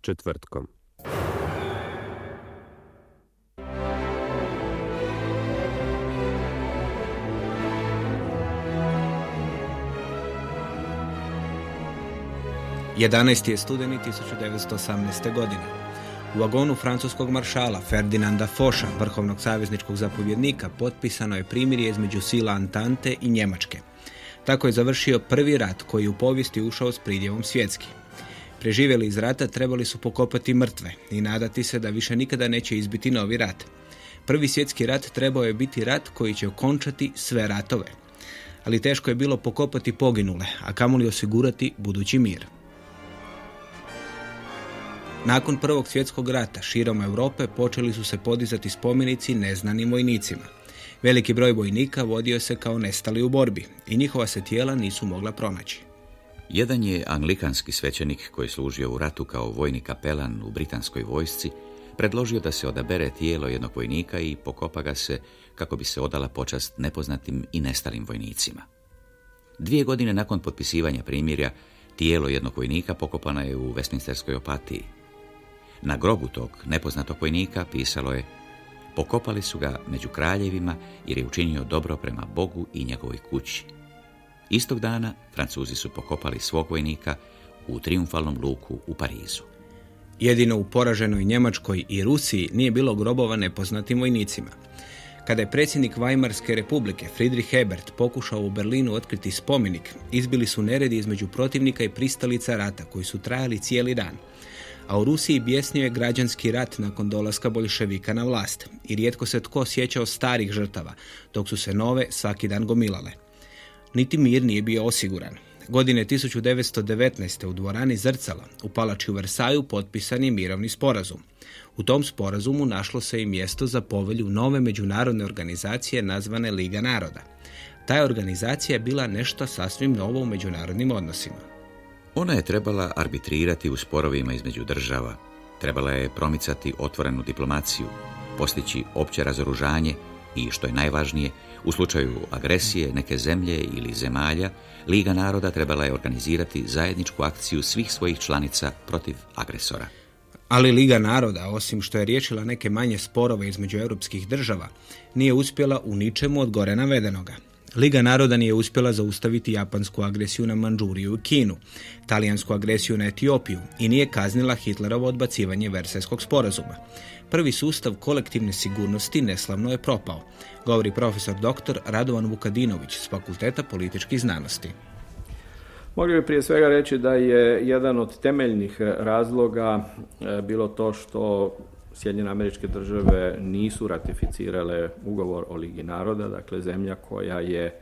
četvrtkom. Jedanaest je studeni 1918. godine. U vagonu francuskog maršala Ferdinanda Foša, vrhovnog savezničkog zapovjednika, potpisano je primirje između sila Antante i Njemačke. Tako je završio prvi rat koji u povijesti ušao s pridjevom svjetski. Preživjeli iz rata trebali su pokopati mrtve i nadati se da više nikada neće izbiti novi rat. Prvi svjetski rat trebao je biti rat koji će okončati sve ratove. Ali teško je bilo pokopati poginule, a kamoli osigurati budući mir. Nakon Prvog svjetskog rata širom Europe počeli su se podizati spomenici neznanim vojnicima. Veliki broj vojnika vodio se kao nestali u borbi i njihova se tijela nisu mogla pronaći. Jedan je anglikanski svećenik koji služio u ratu kao vojni kapelan u britanskoj vojsci predložio da se odabere tijelo jednog vojnika i pokopa ga se kako bi se odala počast nepoznatim i nestalim vojnicima. Dvije godine nakon potpisivanja primirja, tijelo jednog vojnika pokopano je u Westminsterskoj opatiji. Na grobu tog nepoznatog vojnika pisalo je Pokopali su ga među kraljevima jer je učinio dobro prema Bogu i njegovoj kući. Istog dana Francuzi su pokopali svog vojnika u triumfalnom luku u Parizu. Jedino u poraženoj Njemačkoj i Rusiji nije bilo grobova nepoznatim vojnicima. Kada je predsjednik Weimarske republike Friedrich Hebert pokušao u Berlinu otkriti spomenik, izbili su neredi između protivnika i pristalica rata koji su trajali cijeli dan – a u Rusiji bjesnio je građanski rat nakon dolaska bolševika na vlast i rijetko se tko sjećao starih žrtava, dok su se nove svaki dan gomilale. Niti mir nije bio osiguran. Godine 1919. u dvorani Zrcala u palači u Versaju potpisan je mirovni sporazum. U tom sporazumu našlo se i mjesto za povelju nove međunarodne organizacije nazvane Liga naroda. Ta organizacija je bila nešto sasvim novo u međunarodnim odnosima. Ona je trebala arbitrirati u sporovima između država, trebala je promicati otvorenu diplomaciju, postići opće razoružanje i, što je najvažnije, u slučaju agresije neke zemlje ili zemalja, Liga naroda trebala je organizirati zajedničku akciju svih svojih članica protiv agresora. Ali Liga naroda, osim što je riješila neke manje sporove između europskih država, nije uspjela u ničemu od gore navedenoga. Liga naroda nije uspjela zaustaviti japansku agresiju na Manđuriju i Kinu, talijansku agresiju na Etiopiju i nije kaznila Hitlerovo odbacivanje Versajskog sporazuma. Prvi sustav kolektivne sigurnosti neslavno je propao, govori profesor dr. Radovan Vukadinović s Fakulteta političkih znanosti. Mogli bi prije svega reći da je jedan od temeljnih razloga e, bilo to što Sjedinjene američke države nisu ratificirale ugovor o Ligi naroda, dakle zemlja koja je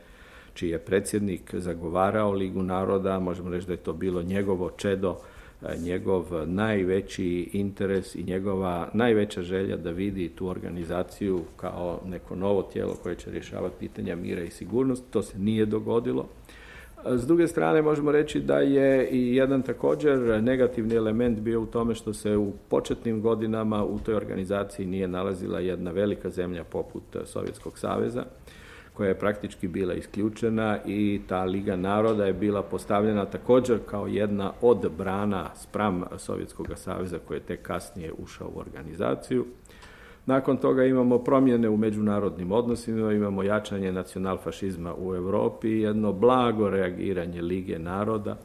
čiji je predsjednik zagovarao Ligu naroda, možemo reći da je to bilo njegovo čedo, e, njegov najveći interes i njegova najveća želja da vidi tu organizaciju kao neko novo tijelo koje će rješavati pitanja mira i sigurnosti. To se nije dogodilo. S druge strane možemo reći da je i jedan također negativni element bio u tome što se u početnim godinama u toj organizaciji nije nalazila jedna velika zemlja poput Sovjetskog saveza koja je praktički bila isključena i ta Liga naroda je bila postavljena također kao jedna od brana spram Sovjetskog saveza koji je tek kasnije ušao u organizaciju. Nakon toga imamo promjene u međunarodnim odnosima, imamo jačanje nacionalfašizma u Europi, jedno blago reagiranje Lige naroda,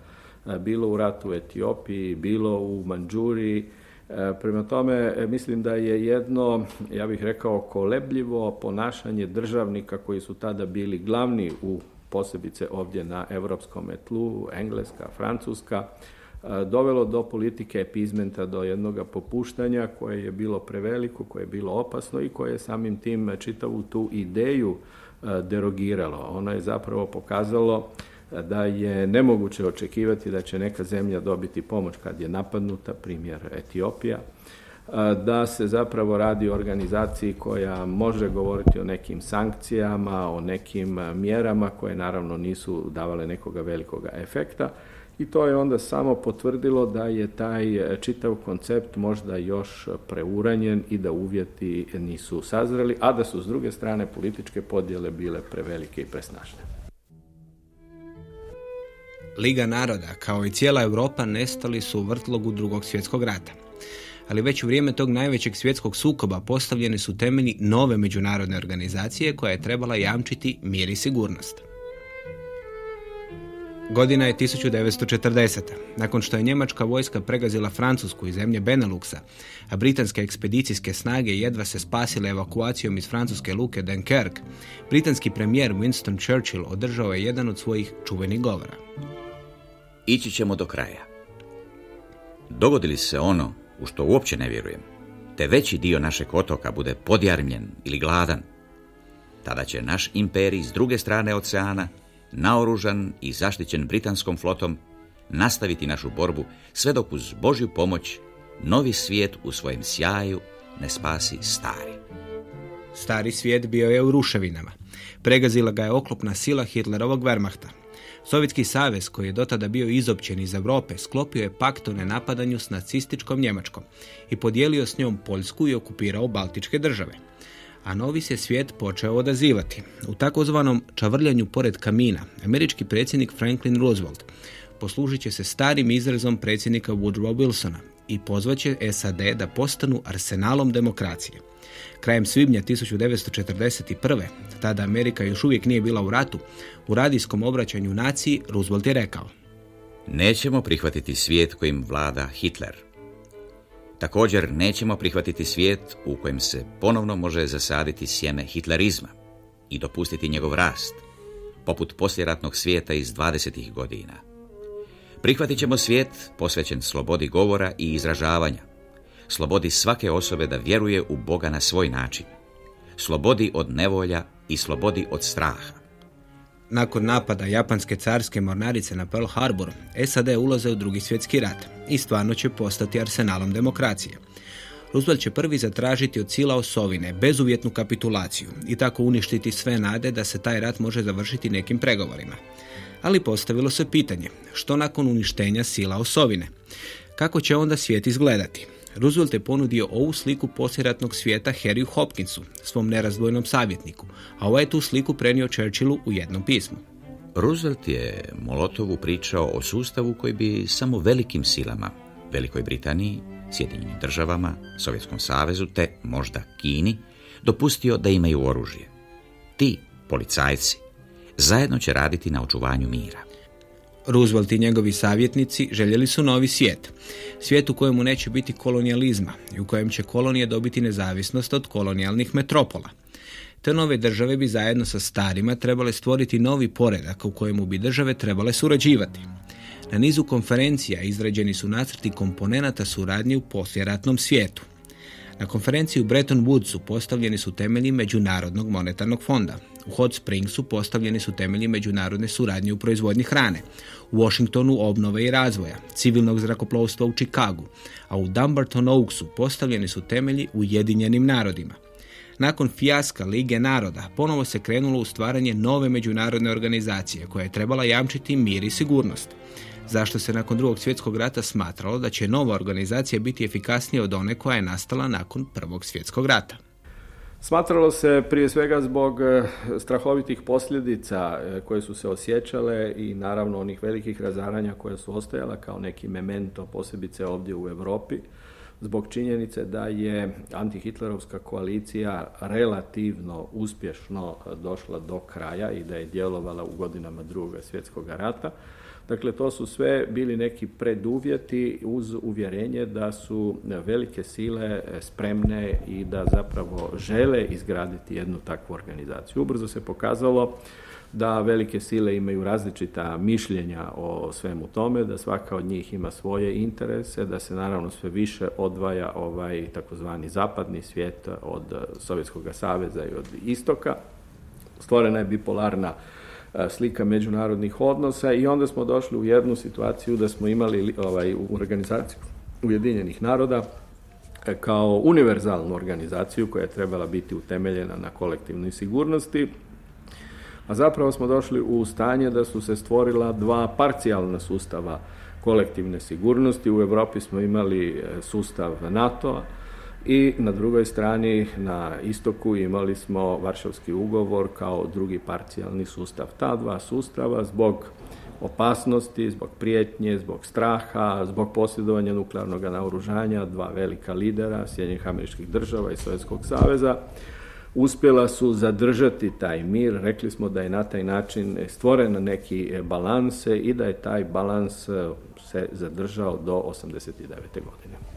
e, bilo u ratu u Etiopiji, bilo u Manđuriji. E, prema tome, e, mislim da je jedno, ja bih rekao, kolebljivo ponašanje državnika koji su tada bili glavni u posebice ovdje na europskom tlu, Engleska, Francuska, dovelo do politike epizmenta, do jednog popuštanja koje je bilo preveliko, koje je bilo opasno i koje je samim tim čitavu tu ideju derogiralo. Ono je zapravo pokazalo da je nemoguće očekivati da će neka zemlja dobiti pomoć kad je napadnuta, primjer Etiopija, da se zapravo radi o organizaciji koja može govoriti o nekim sankcijama, o nekim mjerama koje naravno nisu davale nekoga velikoga efekta i to je onda samo potvrdilo da je taj e, čitav koncept možda još preuranjen i da uvjeti nisu sazreli, a da su s druge strane političke podjele bile prevelike i presnažne. Liga naroda, kao i cijela Europa, nestali su u vrtlogu drugog svjetskog rata. Ali već u vrijeme tog najvećeg svjetskog sukoba postavljeni su temelji nove međunarodne organizacije koja je trebala jamčiti mir i sigurnost. Godina je 1940. Nakon što je njemačka vojska pregazila Francusku i zemlje Beneluxa, a britanske ekspedicijske snage jedva se spasile evakuacijom iz francuske luke Dunkirk, britanski premijer Winston Churchill održao je jedan od svojih čuvenih govora. Ići ćemo do kraja. Dogodili se ono u što uopće ne vjerujem, te veći dio našeg otoka bude podjarmljen ili gladan, tada će naš imperij s druge strane oceana naoružan i zaštićen britanskom flotom, nastaviti našu borbu sve dok uz Božju pomoć novi svijet u svojem sjaju ne spasi stari. Stari svijet bio je u ruševinama. Pregazila ga je oklopna sila Hitlerovog Wehrmachta. Sovjetski savez, koji je dotada bio izopćen iz Europe, sklopio je pakt o nenapadanju s nacističkom Njemačkom i podijelio s njom Poljsku i okupirao Baltičke države a novi se svijet počeo odazivati. U takozvanom čavrljanju pored kamina, američki predsjednik Franklin Roosevelt poslužit će se starim izrazom predsjednika Woodrow Wilsona i pozvaće SAD da postanu arsenalom demokracije. Krajem svibnja 1941. tada Amerika još uvijek nije bila u ratu, u radijskom obraćanju naciji Roosevelt je rekao Nećemo prihvatiti svijet kojim vlada Hitler. Također nećemo prihvatiti svijet u kojem se ponovno može zasaditi sjeme hitlerizma i dopustiti njegov rast, poput posljeratnog svijeta iz 20. godina. Prihvatit ćemo svijet posvećen slobodi govora i izražavanja, slobodi svake osobe da vjeruje u Boga na svoj način, slobodi od nevolja i slobodi od straha. Nakon napada japanske carske mornarice na Pearl Harbor, SAD ulaze u drugi svjetski rat i stvarno će postati arsenalom demokracije. Roosevelt će prvi zatražiti od sila osovine bezuvjetnu kapitulaciju i tako uništiti sve nade da se taj rat može završiti nekim pregovorima. Ali postavilo se pitanje, što nakon uništenja sila osovine? Kako će onda svijet izgledati? Roosevelt je ponudio ovu sliku poslijeratnog svijeta Harryu Hopkinsu, svom nerazdvojnom savjetniku, a ovaj je tu sliku prenio Churchillu u jednom pismu. Roosevelt je Molotovu pričao o sustavu koji bi samo velikim silama, Velikoj Britaniji, Sjedinjenim državama, Sovjetskom savezu te možda Kini, dopustio da imaju oružje. Ti, policajci, zajedno će raditi na očuvanju mira. Roosevelt i njegovi savjetnici željeli su novi svijet. Svijet u kojemu neće biti kolonijalizma i u kojem će kolonije dobiti nezavisnost od kolonijalnih metropola. Te nove države bi zajedno sa starima trebale stvoriti novi poredak u kojemu bi države trebale surađivati. Na nizu konferencija izrađeni su nacrti komponenata suradnje u posljeratnom svijetu. Na konferenciji u Bretton Woodsu postavljeni su temelji Međunarodnog monetarnog fonda. U Hot Springsu postavljeni su temelji međunarodne suradnje u proizvodnji hrane. U Washingtonu obnove i razvoja, civilnog zrakoplovstva u Chicagu, a u Dumbarton Oaksu postavljeni su temelji Ujedinjenim narodima. Nakon fijaska Lige naroda ponovo se krenulo u stvaranje nove međunarodne organizacije koja je trebala jamčiti mir i sigurnost zašto se nakon drugog svjetskog rata smatralo da će nova organizacija biti efikasnija od one koja je nastala nakon prvog svjetskog rata. Smatralo se prije svega zbog e, strahovitih posljedica e, koje su se osjećale i naravno onih velikih razaranja koja su ostajala kao neki memento posebice ovdje u Europi zbog činjenice da je antihitlerovska koalicija relativno uspješno došla do kraja i da je djelovala u godinama drugog svjetskog rata Dakle, to su sve bili neki preduvjeti uz uvjerenje da su velike sile spremne i da zapravo žele izgraditi jednu takvu organizaciju. Ubrzo se pokazalo da velike sile imaju različita mišljenja o svemu tome, da svaka od njih ima svoje interese, da se naravno sve više odvaja ovaj takozvani zapadni svijet od Sovjetskog saveza i od istoka. Stvorena je bipolarna slika međunarodnih odnosa i onda smo došli u jednu situaciju da smo imali ovaj, u organizaciju Ujedinjenih naroda e, kao univerzalnu organizaciju koja je trebala biti utemeljena na kolektivnoj sigurnosti, a zapravo smo došli u stanje da su se stvorila dva parcijalna sustava kolektivne sigurnosti. U Europi smo imali e, sustav NATO-a, i na drugoj strani na istoku imali smo Varšavski ugovor kao drugi parcijalni sustav. Ta dva sustava zbog opasnosti, zbog prijetnje, zbog straha, zbog posjedovanja nuklearnog naoružanja, dva velika lidera Sjedinjenih američkih država i Sovjetskog saveza, uspjela su zadržati taj mir. Rekli smo da je na taj način stvoren neki balans i da je taj balans se zadržao do 89. godine.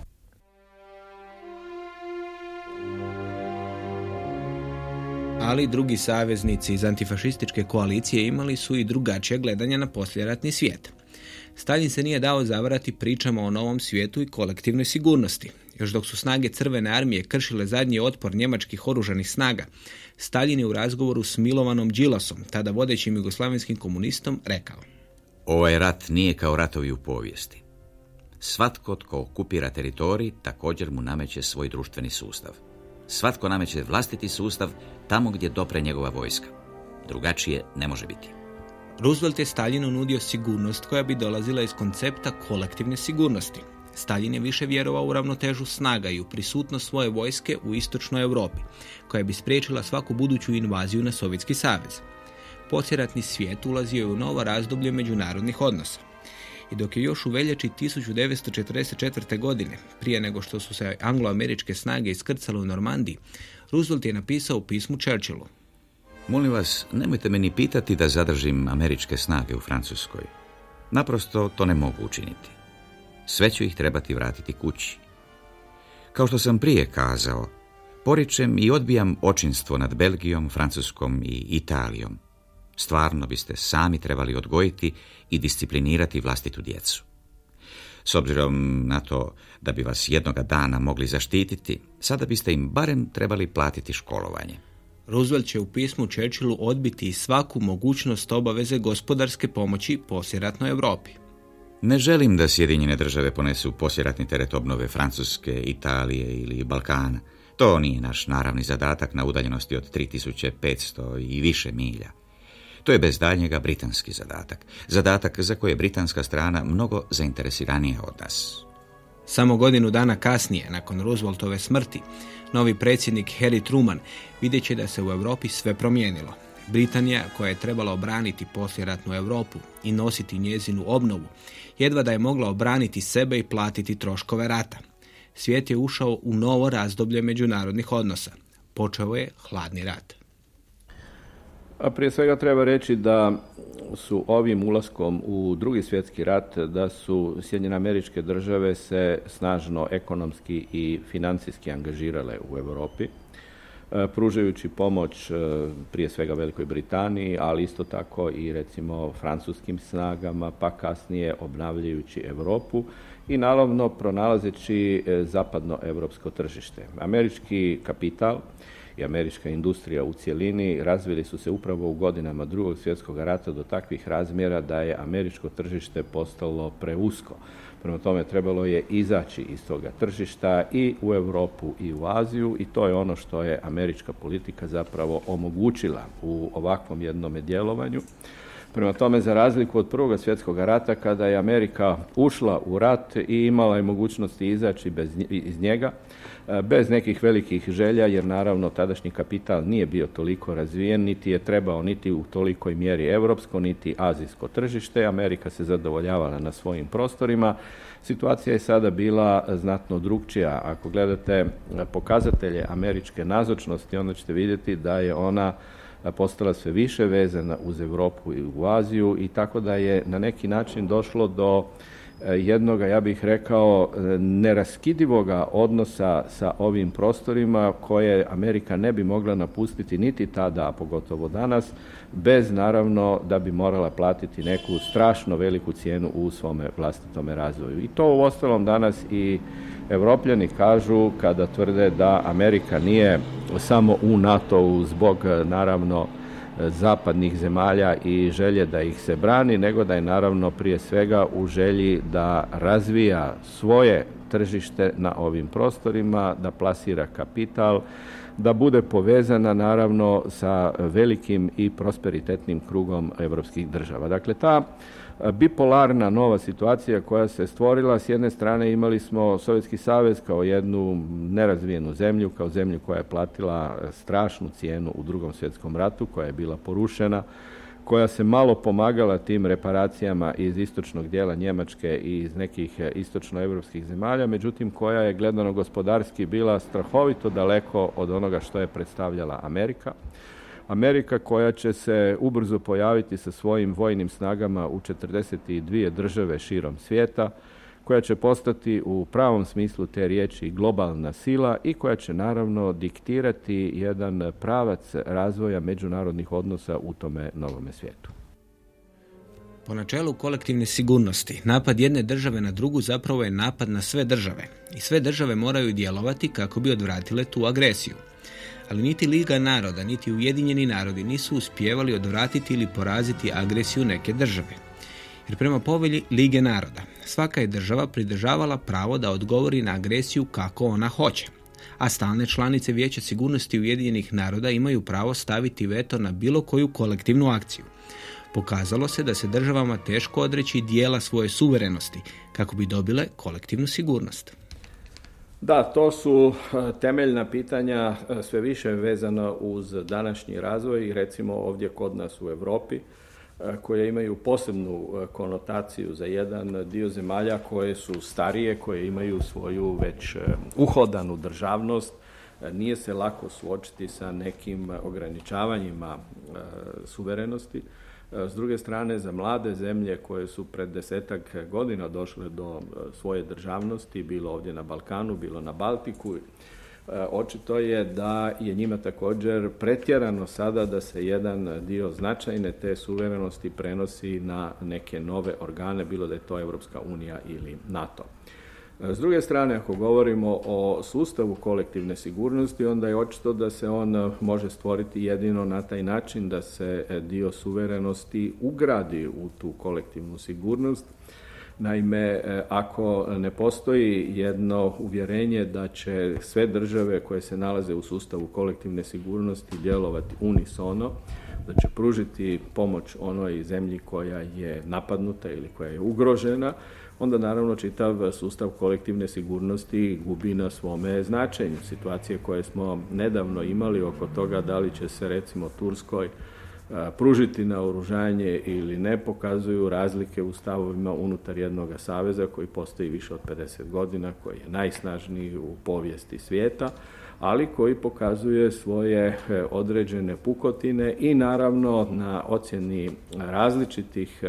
Ali drugi saveznici iz antifašističke koalicije imali su i drugačije gledanja na posljeratni svijet. Stalin se nije dao zavarati pričama o novom svijetu i kolektivnoj sigurnosti. Još dok su snage Crvene armije kršile zadnji otpor njemačkih oružanih snaga, Stalin je u razgovoru s Milovanom Đilasom, tada vodećim jugoslavenskim komunistom, rekao Ovaj rat nije kao ratovi u povijesti. Svatko tko okupira teritorij također mu nameće svoj društveni sustav. Svatko nameće vlastiti sustav tamo gdje dopre njegova vojska. Drugačije ne može biti. Roosevelt je Stalinu nudio sigurnost koja bi dolazila iz koncepta kolektivne sigurnosti. Stalin je više vjerovao u ravnotežu snaga i u prisutnost svoje vojske u istočnoj Europi, koja bi spriječila svaku buduću invaziju na Sovjetski savez. Posljeratni svijet ulazio je u novo razdoblje međunarodnih odnosa. I dok je još u veljači 1944. godine, prije nego što su se angloameričke snage iskrcale u Normandiji, Roosevelt je napisao pismu Churchillu. Molim vas, nemojte me ni pitati da zadržim američke snage u Francuskoj. Naprosto to ne mogu učiniti. Sve ću ih trebati vratiti kući. Kao što sam prije kazao, poričem i odbijam očinstvo nad Belgijom, Francuskom i Italijom. Stvarno biste sami trebali odgojiti i disciplinirati vlastitu djecu. S obzirom na to da bi vas jednoga dana mogli zaštititi, sada biste im barem trebali platiti školovanje. Roosevelt će u pismu Churchillu odbiti svaku mogućnost obaveze gospodarske pomoći posjeratnoj Europi. Ne želim da Sjedinjene države ponesu posjeratni teret obnove Francuske, Italije ili Balkana. To nije naš naravni zadatak na udaljenosti od 3500 i više milja. To je bez daljnjega britanski zadatak. Zadatak za koje je britanska strana mnogo zainteresiranija od nas. Samo godinu dana kasnije, nakon Rooseveltove smrti, novi predsjednik Harry Truman vidjet će da se u Europi sve promijenilo. Britanija, koja je trebala obraniti posljeratnu Europu i nositi njezinu obnovu, jedva da je mogla obraniti sebe i platiti troškove rata. Svijet je ušao u novo razdoblje međunarodnih odnosa. Počeo je hladni rat. A prije svega treba reći da su ovim ulaskom u drugi svjetski rat da su Sjedinjene američke države se snažno ekonomski i financijski angažirale u Europi e, pružajući pomoć e, prije svega Velikoj Britaniji, ali isto tako i recimo francuskim snagama, pa kasnije obnavljajući Europu i naravno pronalazeći e, zapadno europsko tržište. Američki kapital i američka industrija u cjelini razvili su se upravo u godinama drugog svjetskog rata do takvih razmjera da je američko tržište postalo preusko. Prema tome trebalo je izaći iz toga tržišta i u Europu i u Aziju i to je ono što je američka politika zapravo omogućila u ovakvom jednome djelovanju. Prema tome, za razliku od Prvog svjetskog rata, kada je Amerika ušla u rat i imala je mogućnosti izaći bez, iz njega, e, bez nekih velikih želja, jer naravno tadašnji kapital nije bio toliko razvijen, niti je trebao niti u tolikoj mjeri europsko, niti azijsko tržište. Amerika se zadovoljavala na svojim prostorima. Situacija je sada bila znatno drugčija. Ako gledate pokazatelje američke nazočnosti, onda ćete vidjeti da je ona postala sve više vezana uz Europu i u Aziju i tako da je na neki način došlo do e, jednoga, ja bih rekao, e, neraskidivoga odnosa sa ovim prostorima koje Amerika ne bi mogla napustiti niti tada, a pogotovo danas, bez naravno da bi morala platiti neku strašno veliku cijenu u svome vlastitome razvoju. I to u ostalom danas i Evropljani kažu kada tvrde da Amerika nije samo u NATO-u zbog naravno zapadnih zemalja i želje da ih se brani, nego da je naravno prije svega u želji da razvija svoje tržište na ovim prostorima, da plasira kapital, da bude povezana naravno sa velikim i prosperitetnim krugom europskih država. Dakle, ta bipolarna nova situacija koja se stvorila. S jedne strane imali smo Sovjetski savez kao jednu nerazvijenu zemlju, kao zemlju koja je platila strašnu cijenu u drugom svjetskom ratu, koja je bila porušena, koja se malo pomagala tim reparacijama iz istočnog dijela Njemačke i iz nekih istočnoevropskih zemalja, međutim koja je gledano gospodarski bila strahovito daleko od onoga što je predstavljala Amerika. Amerika koja će se ubrzo pojaviti sa svojim vojnim snagama u 42 države širom svijeta, koja će postati u pravom smislu te riječi globalna sila i koja će naravno diktirati jedan pravac razvoja međunarodnih odnosa u tome novome svijetu. Po načelu kolektivne sigurnosti, napad jedne države na drugu zapravo je napad na sve države i sve države moraju djelovati kako bi odvratile tu agresiju. Ali niti Liga naroda, niti Ujedinjeni narodi nisu uspjevali odvratiti ili poraziti agresiju neke države. Jer prema povelji Lige naroda, svaka je država pridržavala pravo da odgovori na agresiju kako ona hoće. A stalne članice Vijeća sigurnosti Ujedinjenih naroda imaju pravo staviti veto na bilo koju kolektivnu akciju. Pokazalo se da se državama teško odreći dijela svoje suverenosti kako bi dobile kolektivnu sigurnost. Da, to su e, temeljna pitanja e, sve više vezano uz današnji razvoj i recimo ovdje kod nas u Europi koje imaju posebnu konotaciju za jedan dio zemalja koje su starije, koje imaju svoju već uhodanu državnost. Nije se lako suočiti sa nekim ograničavanjima suverenosti. S druge strane, za mlade zemlje koje su pred desetak godina došle do svoje državnosti, bilo ovdje na Balkanu, bilo na Baltiku, E, očito je da je njima također pretjerano sada da se jedan dio značajne te suverenosti prenosi na neke nove organe, bilo da je to Europska unija ili NATO. S druge strane, ako govorimo o sustavu kolektivne sigurnosti, onda je očito da se on može stvoriti jedino na taj način da se dio suverenosti ugradi u tu kolektivnu sigurnost, Naime, e, ako ne postoji jedno uvjerenje da će sve države koje se nalaze u sustavu kolektivne sigurnosti djelovati unisono, da će pružiti pomoć onoj zemlji koja je napadnuta ili koja je ugrožena, onda naravno čitav sustav kolektivne sigurnosti gubi na svome značenju. Situacije koje smo nedavno imali oko toga da li će se recimo Turskoj pružiti na oružanje ili ne pokazuju razlike u stavovima unutar jednog saveza koji postoji više od 50 godina, koji je najsnažniji u povijesti svijeta, ali koji pokazuje svoje e, određene pukotine i naravno na ocjeni različitih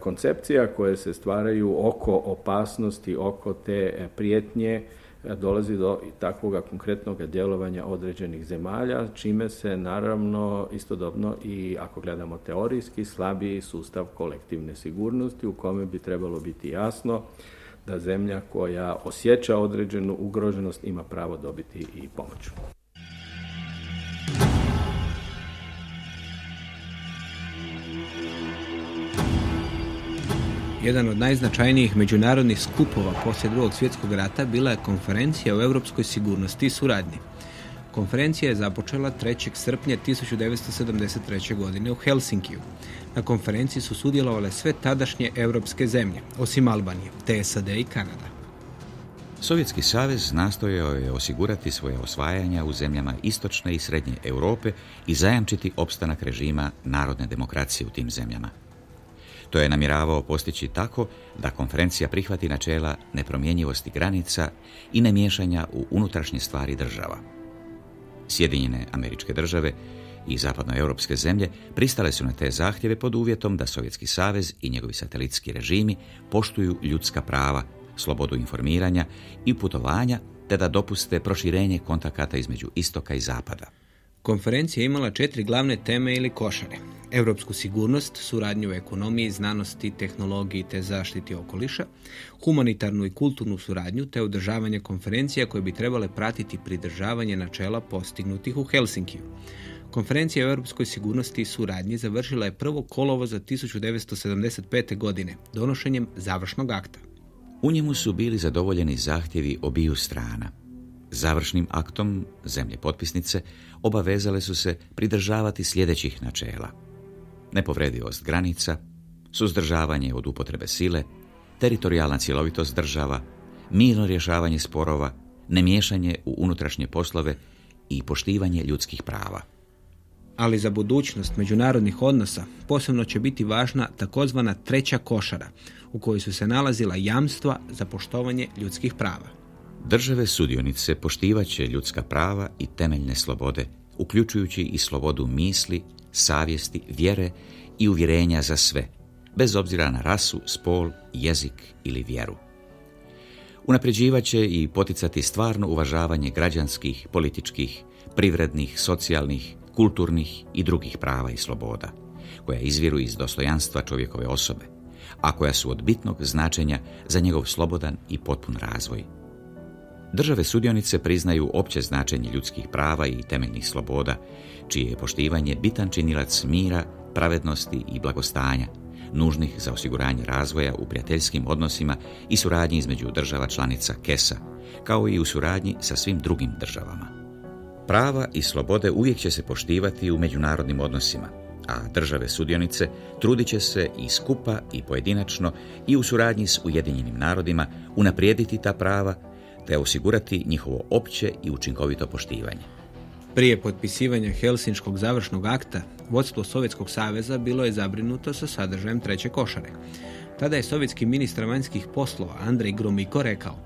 koncepcija koje se stvaraju oko opasnosti, oko te prijetnje dolazi do takvoga konkretnog djelovanja određenih zemalja, čime se naravno istodobno i ako gledamo teorijski slabiji sustav kolektivne sigurnosti u kome bi trebalo biti jasno da zemlja koja osjeća određenu ugroženost ima pravo dobiti i pomoć. Jedan od najznačajnijih međunarodnih skupova poslije drugog svjetskog rata bila je konferencija o europskoj sigurnosti i suradnji. Konferencija je započela 3. srpnja 1973. godine u Helsinkiju. Na konferenciji su sudjelovale sve tadašnje europske zemlje, osim Albanije, te SAD i Kanada. Sovjetski savez nastojao je osigurati svoje osvajanja u zemljama istočne i srednje Europe i zajamčiti opstanak režima narodne demokracije u tim zemljama. To je namjeravao postići tako da konferencija prihvati načela nepromjenjivosti granica i nemiješanja u unutrašnje stvari država. Sjedinjene američke države i zapadnoeuropske zemlje pristale su na te zahtjeve pod uvjetom da Sovjetski savez i njegovi satelitski režimi poštuju ljudska prava, slobodu informiranja i putovanja te da dopuste proširenje kontakata između istoka i zapada. Konferencija je imala četiri glavne teme ili košare. Europsku sigurnost, suradnju u ekonomiji, znanosti, tehnologiji te zaštiti okoliša, humanitarnu i kulturnu suradnju te održavanje konferencija koje bi trebale pratiti pridržavanje načela postignutih u Helsinkiju. Konferencija o europskoj sigurnosti i suradnji završila je prvo kolovo za 1975. godine donošenjem završnog akta. U njemu su bili zadovoljeni zahtjevi obiju strana – Završnim aktom zemlje potpisnice obavezale su se pridržavati sljedećih načela. Nepovredivost granica, suzdržavanje od upotrebe sile, teritorijalna cjelovitost država, mirno rješavanje sporova, nemiješanje u unutrašnje poslove i poštivanje ljudskih prava. ali za budućnost međunarodnih odnosa posebno će biti važna takozvana treća košara, u kojoj su se nalazila jamstva za poštovanje ljudskih prava. Države sudionice poštivaće ljudska prava i temeljne slobode, uključujući i slobodu misli, savjesti, vjere i uvjerenja za sve, bez obzira na rasu, spol, jezik ili vjeru. Unapređivaće i poticati stvarno uvažavanje građanskih, političkih, privrednih, socijalnih, kulturnih i drugih prava i sloboda, koja izviru iz dostojanstva čovjekove osobe, a koja su od bitnog značenja za njegov slobodan i potpun razvoj. Države sudionice priznaju opće značenje ljudskih prava i temeljnih sloboda, čije je poštivanje bitan činilac mira, pravednosti i blagostanja, nužnih za osiguranje razvoja u prijateljskim odnosima i suradnji između država članica KESA, kao i u suradnji sa svim drugim državama. Prava i slobode uvijek će se poštivati u međunarodnim odnosima, a države sudionice trudit će se i skupa i pojedinačno i u suradnji s Ujedinjenim narodima unaprijediti ta prava te osigurati njihovo opće i učinkovito poštivanje. Prije potpisivanja Helsinškog završnog akta, vodstvo Sovjetskog saveza bilo je zabrinuto sa sadržajem treće košare. Tada je sovjetski ministar vanjskih poslova Andrej Gromiko rekao,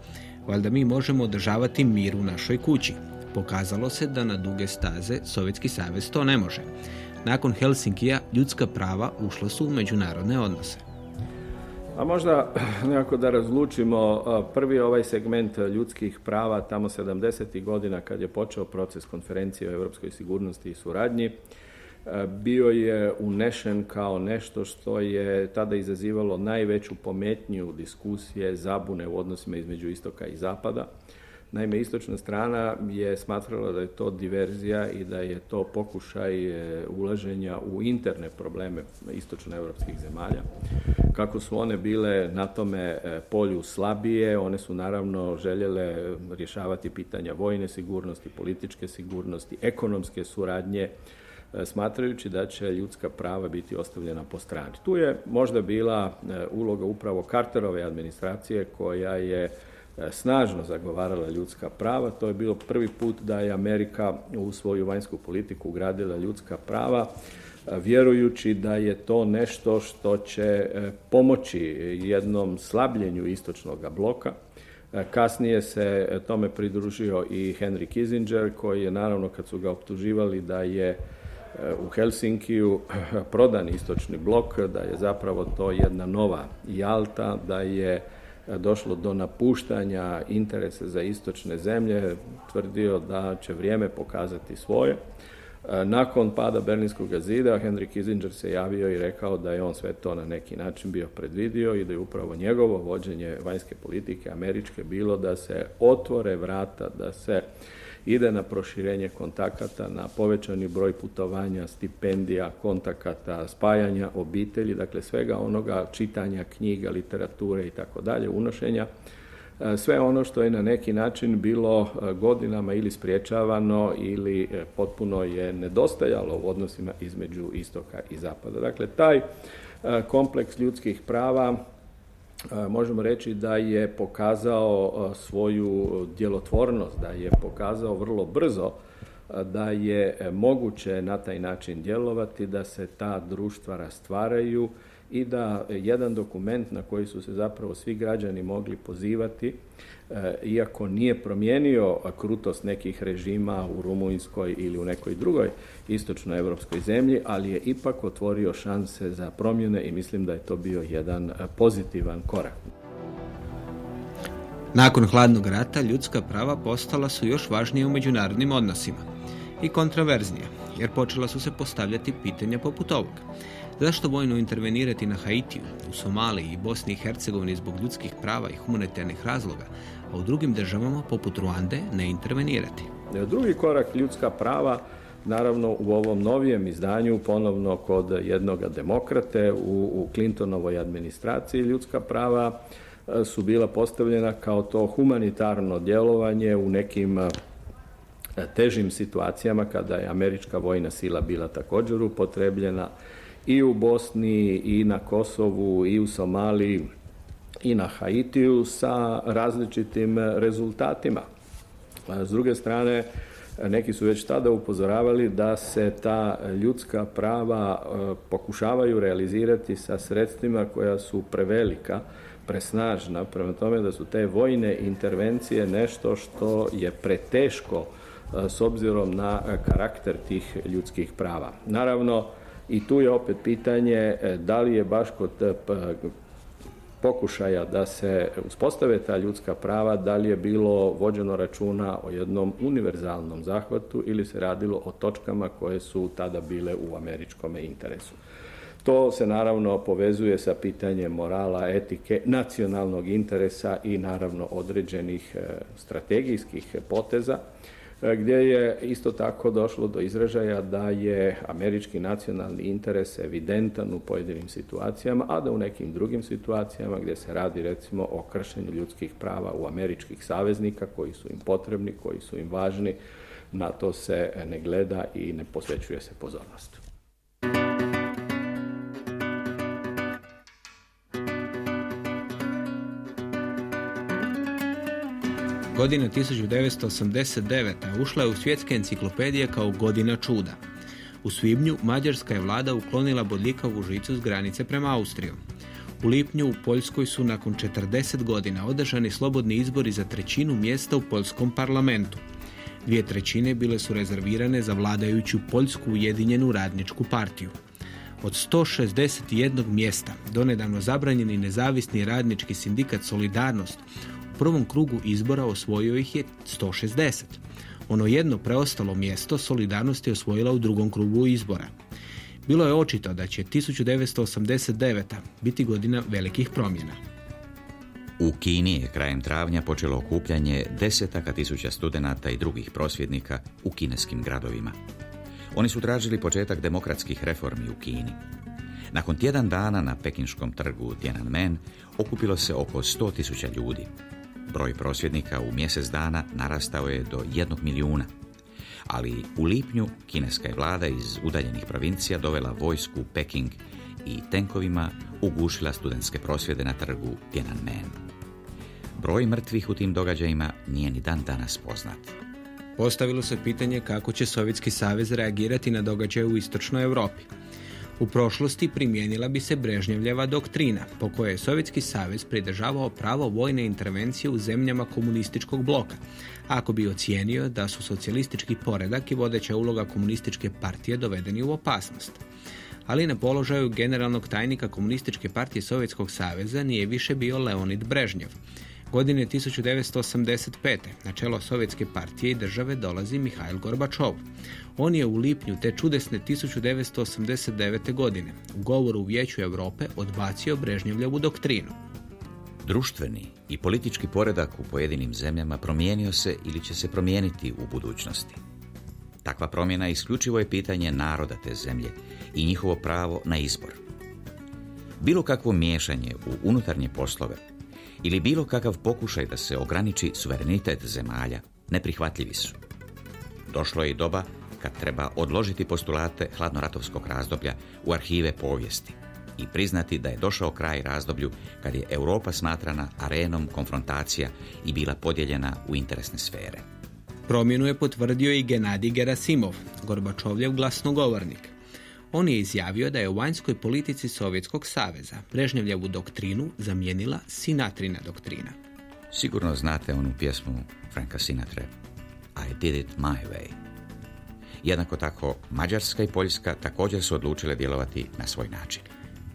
valjda mi možemo održavati mir u našoj kući. Pokazalo se da na duge staze Sovjetski savez to ne može. Nakon Helsinkija ljudska prava ušla su u međunarodne odnose. A možda nekako da razlučimo prvi ovaj segment ljudskih prava tamo 70. godina kad je počeo proces konferencije o europskoj sigurnosti i suradnji bio je unešen kao nešto što je tada izazivalo najveću pometnju diskusije, zabune u odnosima između istoka i zapada. Naime, istočna strana je smatrala da je to diverzija i da je to pokušaj e, ulaženja u interne probleme istočno-evropskih zemalja. Kako su one bile na tome e, polju slabije, one su naravno željele rješavati pitanja vojne sigurnosti, političke sigurnosti, ekonomske suradnje, e, smatrajući da će ljudska prava biti ostavljena po strani. Tu je možda bila uloga upravo Carterove administracije koja je snažno zagovarala ljudska prava. To je bilo prvi put da je Amerika u svoju vanjsku politiku ugradila ljudska prava, e, vjerujući da je to nešto što će e, pomoći jednom slabljenju istočnog bloka. Kasnije se tome pridružio i Henry Kissinger, koji je naravno kad su ga optuživali da je u Helsinkiju prodan istočni blok, da je zapravo to jedna nova Jalta, da je došlo do napuštanja interesa za istočne zemlje, tvrdio da će vrijeme pokazati svoje. E, nakon pada Berlinskog zida Henry Kissinger se javio i rekao da je on sve to na neki način bio predvidio i da je upravo njegovo vođenje vanjske politike američke bilo da se otvore vrata, da se ide na proširenje kontakata, na povećani broj putovanja, stipendija, kontakata, spajanja obitelji, dakle svega onoga čitanja knjiga, literature i tako dalje, unošenja e, sve ono što je na neki način bilo e, godinama ili spriječavano ili e, potpuno je nedostajalo u odnosima između istoka i zapada. Dakle, taj kompleks ljudskih prava možemo reći da je pokazao svoju djelotvornost, da je pokazao vrlo brzo da je e, moguće na taj način djelovati, da se ta društva rastvaraju i da jedan dokument na koji su se zapravo svi građani mogli pozivati, e, iako nije promijenio krutost nekih režima u Rumunjskoj ili u nekoj drugoj istočnoevropskoj zemlji, ali je ipak otvorio šanse za promjene i mislim da je to bio jedan pozitivan korak. Nakon hladnog rata ljudska prava postala su još važnije u međunarodnim odnosima i kontroverznije, jer počela su se postavljati pitanja poput ovog. Zašto vojno intervenirati na Haitiju, u Somaliji i Bosni i Hercegovini zbog ljudskih prava i humanitarnih razloga, a u drugim državama poput Ruande ne intervenirati? Drugi korak ljudska prava naravno u ovom novijem izdanju ponovno kod jednog demokrate u, u Clintonovoj administraciji ljudska prava e, su bila postavljena kao to humanitarno djelovanje u nekim e, težim situacijama kada je američka vojna sila bila također upotrebljena i u Bosni i na Kosovu i u Somaliji i na Haitiju sa različitim rezultatima. S druge strane, Neki su već tada upozoravali da se ta ljudska prava pokušavaju realizirati sa sredstvima koja su prevelika, presnažna, prema tome da su te vojne intervencije nešto što je preteško s obzirom na karakter tih ljudskih prava. Naravno, i tu je opet pitanje e, da li je baš kod e, pokušaja da se uspostave ta ljudska prava, da li je bilo vođeno računa o jednom univerzalnom zahvatu ili se radilo o točkama koje su tada bile u američkom interesu. To se naravno povezuje sa pitanjem morala, etike, nacionalnog interesa i naravno određenih e, strategijskih poteza. E, gdje je isto tako došlo do izražaja da je američki nacionalni interes evidentan u pojedinim situacijama, a da u nekim drugim situacijama gdje se radi recimo o kršenju ljudskih prava u američkih saveznika koji su im potrebni, koji su im važni, na to se ne gleda i ne posvećuje se pozornost. Godina 1989. ušla je u svjetske enciklopedije kao godina čuda. U svibnju Mađarska je vlada uklonila bodljikavu žicu s granice prema Austrijom. U lipnju u Poljskoj su nakon 40 godina održani slobodni izbori za trećinu mjesta u Poljskom parlamentu. Dvije trećine bile su rezervirane za vladajuću Poljsku ujedinjenu radničku partiju. Od 161 mjesta donedavno zabranjeni nezavisni radnički sindikat Solidarnost prvom krugu izbora osvojio ih je 160. Ono jedno preostalo mjesto Solidarnost je osvojila u drugom krugu izbora. Bilo je očito da će 1989. biti godina velikih promjena. U Kini je krajem travnja počelo okupljanje desetaka tisuća studenata i drugih prosvjednika u kineskim gradovima. Oni su tražili početak demokratskih reformi u Kini. Nakon tjedan dana na pekinškom trgu Tiananmen okupilo se oko 100 tisuća ljudi. Broj prosvjednika u mjesec dana narastao je do jednog milijuna. Ali u lipnju kineska je vlada iz udaljenih provincija dovela vojsku u Peking i tenkovima ugušila studentske prosvjede na trgu Tiananmen. Broj mrtvih u tim događajima nije ni dan danas poznat. Postavilo se pitanje kako će Sovjetski savez reagirati na događaje u istočnoj Europi. U prošlosti primijenila bi se Brežnjevljeva doktrina, po kojoj je Sovjetski savez pridržavao pravo vojne intervencije u zemljama komunističkog bloka, ako bi ocijenio da su socijalistički poredak i vodeća uloga komunističke partije dovedeni u opasnost. Ali na položaju generalnog tajnika komunističke partije Sovjetskog saveza nije više bio Leonid Brežnjev. Godine 1985. na čelo Sovjetske partije i države dolazi Mihajl Gorbačov. On je u lipnju te čudesne 1989. godine u govoru u Vijeću Europe odbacio Brežnjevljevu doktrinu. Društveni i politički poredak u pojedinim zemljama promijenio se ili će se promijeniti u budućnosti. Takva promjena isključivo je pitanje naroda te zemlje i njihovo pravo na izbor. Bilo kakvo miješanje u unutarnje poslove ili bilo kakav pokušaj da se ograniči suverenitet zemalja neprihvatljivi su. Došlo je i doba kad treba odložiti postulate hladnoratovskog razdoblja u arhive povijesti i priznati da je došao kraj razdoblju kad je Europa smatrana arenom konfrontacija i bila podijeljena u interesne sfere. Promjenu je potvrdio i Genadi Gerasimov, Gorbačovljev glasnogovornik. On je izjavio da je u vanjskoj politici Sovjetskog saveza Brežnjevljevu doktrinu zamijenila Sinatrina doktrina. Sigurno znate onu pjesmu Franka Sinatra I did it my way. Jednako tako, Mađarska i Poljska također su odlučile djelovati na svoj način.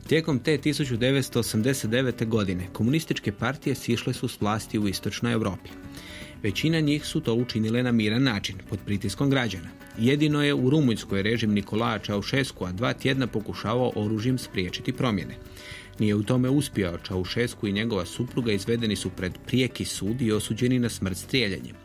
Tijekom te 1989. godine komunističke partije sišle su s vlasti u istočnoj Europi. Većina njih su to učinile na miran način, pod pritiskom građana. Jedino je u Rumunjskoj režim Nikolaja Čaušesku, a dva tjedna pokušavao oružjem spriječiti promjene. Nije u tome uspio, Čaušesku i njegova supruga izvedeni su pred prijeki sud i osuđeni na smrt strijeljanjem.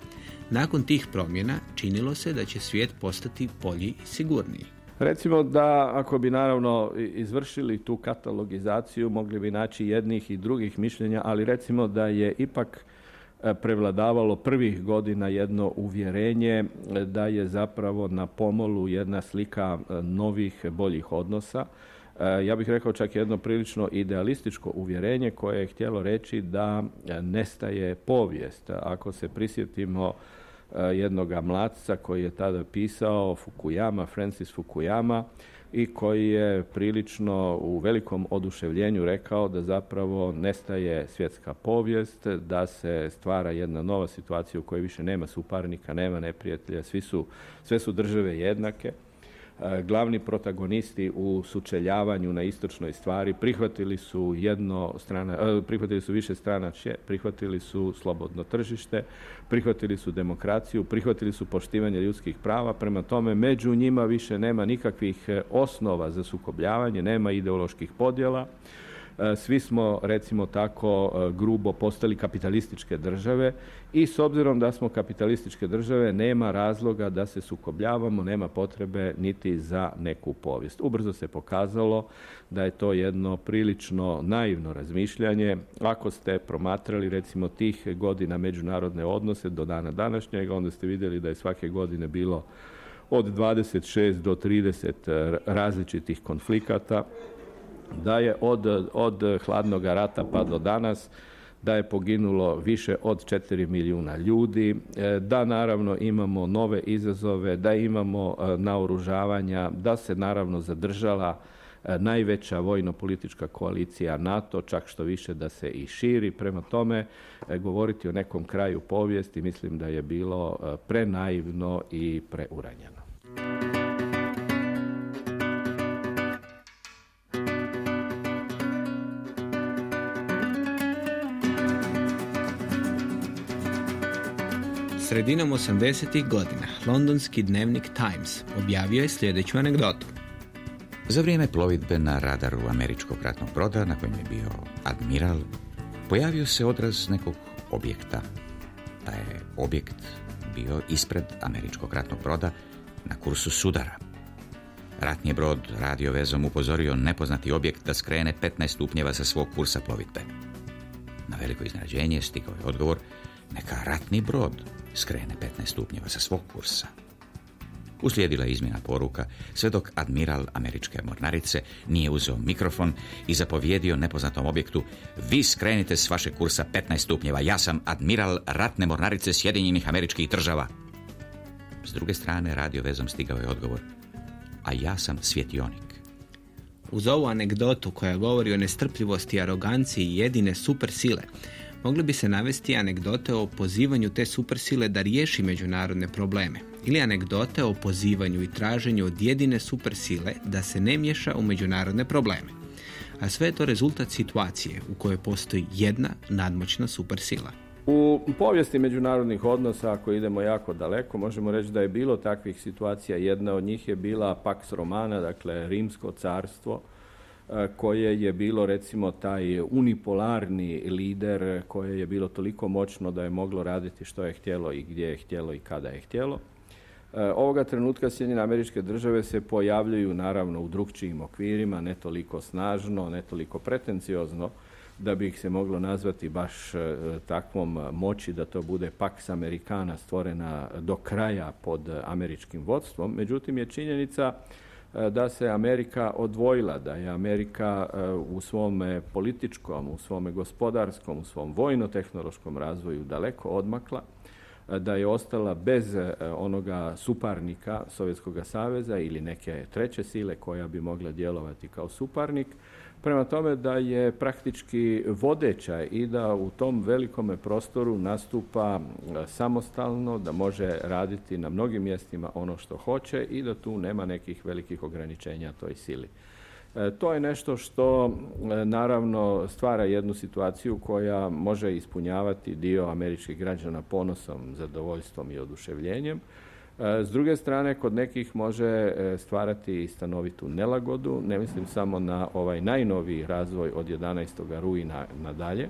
Nakon tih promjena činilo se da će svijet postati bolji i sigurniji. Recimo da ako bi naravno izvršili tu katalogizaciju mogli bi naći jednih i drugih mišljenja, ali recimo da je ipak prevladavalo prvih godina jedno uvjerenje e, da je zapravo na pomolu jedna slika e, novih, boljih odnosa. Ja bih rekao čak jedno prilično idealističko uvjerenje koje je htjelo reći da nestaje povijest. Ako se prisjetimo jednoga mladca koji je tada pisao Fukuyama, Francis Fukuyama, i koji je prilično u velikom oduševljenju rekao da zapravo nestaje svjetska povijest, da se stvara jedna nova situacija u kojoj više nema suparnika, nema neprijatelja, svi su, sve su države jednake glavni protagonisti u sučeljavanju na istočnoj stvari prihvatili su jedno strana, e, prihvatili su više strana, prihvatili su slobodno tržište, prihvatili su demokraciju, prihvatili su poštivanje ljudskih prava, prema tome među njima više nema nikakvih e, osnova za sukobljavanje, nema ideoloških podjela. E, svi smo recimo tako e, grubo postali kapitalističke države i s obzirom da smo kapitalističke države nema razloga da se sukobljavamo, nema potrebe niti za neku povijest. Ubrzo se pokazalo da je to jedno prilično naivno razmišljanje. Ako ste promatrali recimo tih godina međunarodne odnose do dana današnjega, onda ste vidjeli da je svake godine bilo od 26 do 30 različitih konflikata da je od, od hladnog rata pa do danas da je poginulo više od 4 milijuna ljudi, e, da naravno imamo nove izazove, da imamo e, naoružavanja, da se naravno zadržala e, najveća vojno-politička koalicija NATO, čak što više da se i širi. Prema tome, govoriti o nekom kraju povijesti mislim da je bilo prenaivno i preuranjeno. Sredinom 80. godina londonski dnevnik Times objavio je sljedeću anegdotu. Za vrijeme plovidbe na radaru američkog ratnog broda, na kojem je bio admiral, pojavio se odraz nekog objekta. Da je objekt bio ispred američkog ratnog broda na kursu sudara. Ratni brod radio vezom upozorio nepoznati objekt da skrene 15 stupnjeva sa svog kursa plovidbe. Na veliko iznenađenje stigao je odgovor neka ratni brod skrene 15 stupnjeva sa svog kursa. Uslijedila je izmjena poruka, sve dok admiral američke mornarice nije uzeo mikrofon i zapovjedio nepoznatom objektu Vi skrenite s vašeg kursa 15 stupnjeva, ja sam admiral ratne mornarice Sjedinjenih američkih država. S druge strane, radio vezom stigao je odgovor A ja sam svjetionik. Uz ovu anegdotu koja govori o nestrpljivosti i aroganciji jedine super sile, mogli bi se navesti anegdote o pozivanju te supersile da riješi međunarodne probleme ili anegdote o pozivanju i traženju od jedine supersile da se ne miješa u međunarodne probleme. A sve je to rezultat situacije u kojoj postoji jedna nadmoćna supersila. U povijesti međunarodnih odnosa, ako idemo jako daleko, možemo reći da je bilo takvih situacija. Jedna od njih je bila Pax Romana, dakle Rimsko carstvo, koje je bilo recimo taj unipolarni lider koje je bilo toliko moćno da je moglo raditi što je htjelo i gdje je htjelo i kada je htjelo. E, ovoga trenutka Sjedinjene američke države se pojavljuju naravno u drugčijim okvirima, ne toliko snažno, ne toliko pretenciozno, da bi ih se moglo nazvati baš e, takvom moći da to bude Pax Americana stvorena do kraja pod američkim vodstvom. Međutim je činjenica E, da se Amerika odvojila, da je Amerika e, u svome političkom, u svome gospodarskom, u svom vojno-tehnološkom razvoju daleko odmakla, e, da je ostala bez onoga suparnika Sovjetskog saveza ili neke treće sile koja bi mogla djelovati kao suparnik, Prema tome da je praktički vodeća i da u tom velikome prostoru nastupa e, samostalno, da može raditi na mnogim mjestima ono što hoće i da tu nema nekih velikih ograničenja toj sili. E, to je nešto što e, naravno stvara jednu situaciju koja može ispunjavati dio američkih građana ponosom, zadovoljstvom i oduševljenjem, E, s druge strane, kod nekih može stvarati stanovitu nelagodu, ne mislim samo na ovaj najnoviji razvoj od 11. rujna nadalje,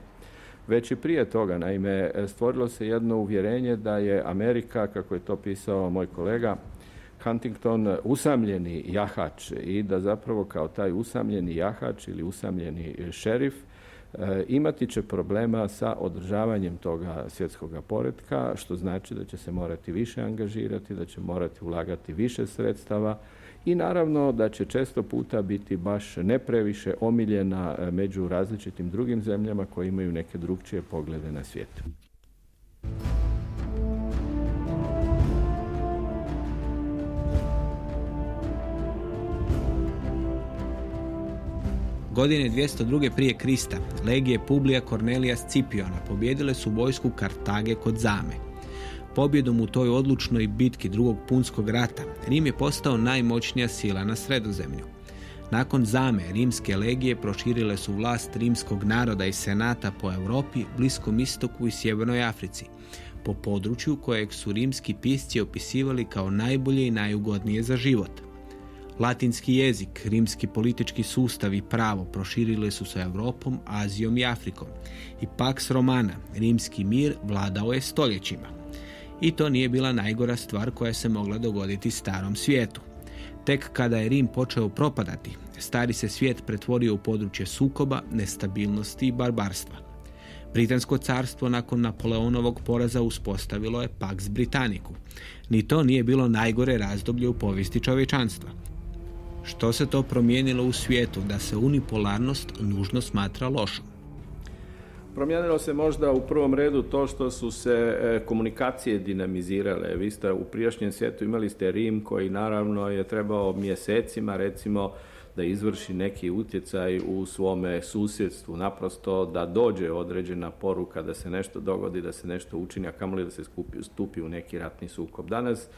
već i prije toga. Naime, stvorilo se jedno uvjerenje da je Amerika, kako je to pisao moj kolega Huntington, usamljeni jahač i da zapravo kao taj usamljeni jahač ili usamljeni šerif E, imati će problema sa održavanjem toga svjetskog poretka, što znači da će se morati više angažirati, da će morati ulagati više sredstava i naravno da će često puta biti baš ne previše omiljena e, među različitim drugim zemljama koje imaju neke drugčije poglede na svijet. Godine 202. prije Krista, legije Publija Cornelija Scipiona pobjedile su vojsku Kartage kod Zame. Pobjedom u toj odlučnoj bitki drugog punskog rata, Rim je postao najmoćnija sila na sredozemlju. Nakon zame, rimske legije proširile su vlast rimskog naroda i senata po Europi, Bliskom istoku i Sjevernoj Africi, po području kojeg su rimski pisci opisivali kao najbolje i najugodnije za život. Latinski jezik, rimski politički sustav i pravo proširile su se Europom, Azijom i Afrikom. I Pax Romana, rimski mir, vladao je stoljećima. I to nije bila najgora stvar koja se mogla dogoditi starom svijetu. Tek kada je Rim počeo propadati, stari se svijet pretvorio u područje sukoba, nestabilnosti i barbarstva. Britansko carstvo nakon Napoleonovog poraza uspostavilo je Pax Britanniku. Ni to nije bilo najgore razdoblje u povijesti čovječanstva. Što se to promijenilo u svijetu da se unipolarnost nužno smatra lošom? Promijenilo se možda u prvom redu to što su se e, komunikacije dinamizirale. Vi ste u prijašnjem svijetu imali ste Rim koji naravno je trebao mjesecima recimo da izvrši neki utjecaj u svome susjedstvu, naprosto da dođe određena poruka da se nešto dogodi, da se nešto učini, a kamoli da se skupi, stupi u neki ratni sukob. Danas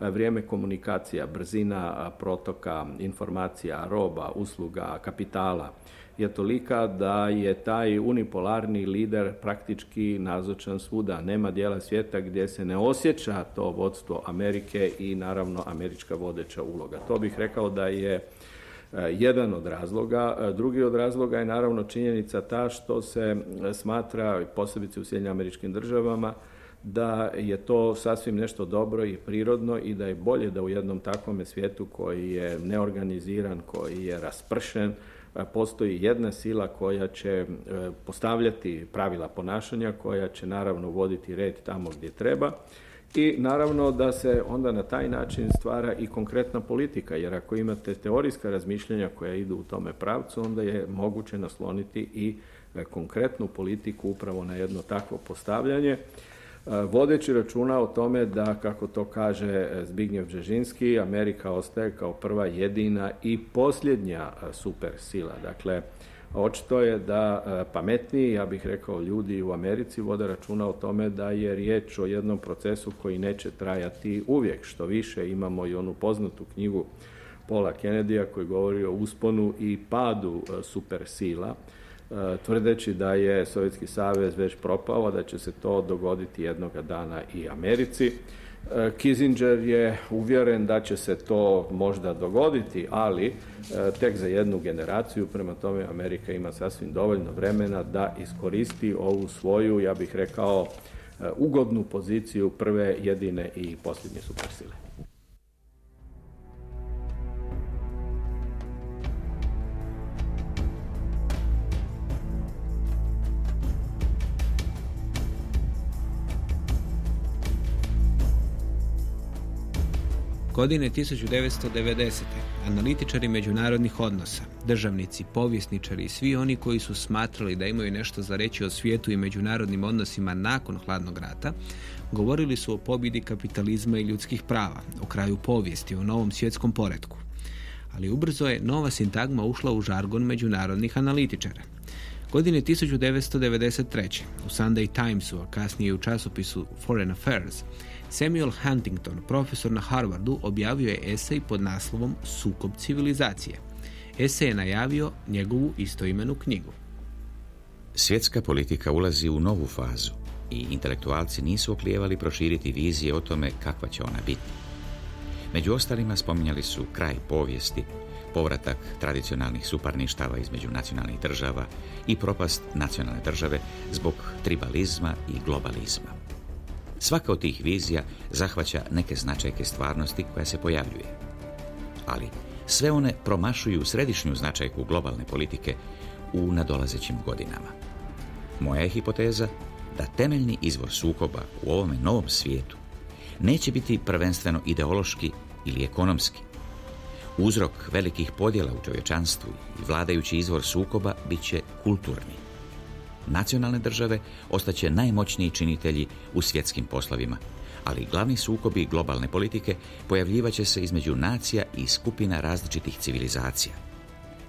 vrijeme komunikacija, brzina protoka informacija, roba, usluga, kapitala je tolika da je taj unipolarni lider praktički nazočan svuda. Nema dijela svijeta gdje se ne osjeća to vodstvo Amerike i naravno američka vodeća uloga. To bih rekao da je jedan od razloga. Drugi od razloga je naravno činjenica ta što se smatra, posebice u Sjedinjim američkim državama, da je to sasvim nešto dobro i prirodno i da je bolje da u jednom takvom svijetu koji je neorganiziran, koji je raspršen, postoji jedna sila koja će e, postavljati pravila ponašanja, koja će naravno voditi red tamo gdje treba i naravno da se onda na taj način stvara i konkretna politika, jer ako imate teorijska razmišljanja koja idu u tome pravcu, onda je moguće nasloniti i e, konkretnu politiku upravo na jedno takvo postavljanje vodeći računa o tome da, kako to kaže e, Zbignjev Bžežinski, Amerika ostaje kao prva, jedina i posljednja e, super sila. Dakle, očito je da e, pametniji, ja bih rekao, ljudi u Americi vode računa o tome da je riječ o jednom procesu koji neće trajati uvijek. Što više imamo i onu poznatu knjigu Paula Kennedya koji govori o usponu i padu super sila tvrdeći da je Sovjetski savez već propao, da će se to dogoditi jednoga dana i Americi. E, Kissinger je uvjeren da će se to možda dogoditi, ali e, tek za jednu generaciju, prema tome Amerika ima sasvim dovoljno vremena da iskoristi ovu svoju, ja bih rekao, ugodnu poziciju prve, jedine i posljednje supersile. Godine 1990. analitičari međunarodnih odnosa, državnici, povjesničari i svi oni koji su smatrali da imaju nešto za reći o svijetu i međunarodnim odnosima nakon hladnog rata, govorili su o pobjedi kapitalizma i ljudskih prava, o kraju povijesti, o novom svjetskom poretku. Ali ubrzo je nova sintagma ušla u žargon međunarodnih analitičara. Godine 1993. u Sunday Timesu, a kasnije u časopisu Foreign Affairs, Samuel Huntington, profesor na Harvardu, objavio je esej pod naslovom Sukob civilizacije. Esej je najavio njegovu istoimenu knjigu. Svjetska politika ulazi u novu fazu i intelektualci nisu oklijevali proširiti vizije o tome kakva će ona biti. Među ostalima spominjali su kraj povijesti, povratak tradicionalnih suparništava između nacionalnih država i propast nacionalne države zbog tribalizma i globalizma. Svaka od tih vizija zahvaća neke značajke stvarnosti koja se pojavljuje. Ali sve one promašuju središnju značajku globalne politike u nadolazećim godinama. Moja je hipoteza da temeljni izvor sukoba u ovome novom svijetu neće biti prvenstveno ideološki ili ekonomski. Uzrok velikih podjela u čovječanstvu i vladajući izvor sukoba bit će kulturni nacionalne države ostaće najmoćniji činitelji u svjetskim poslovima, ali glavni sukobi globalne politike pojavljivaće se između nacija i skupina različitih civilizacija.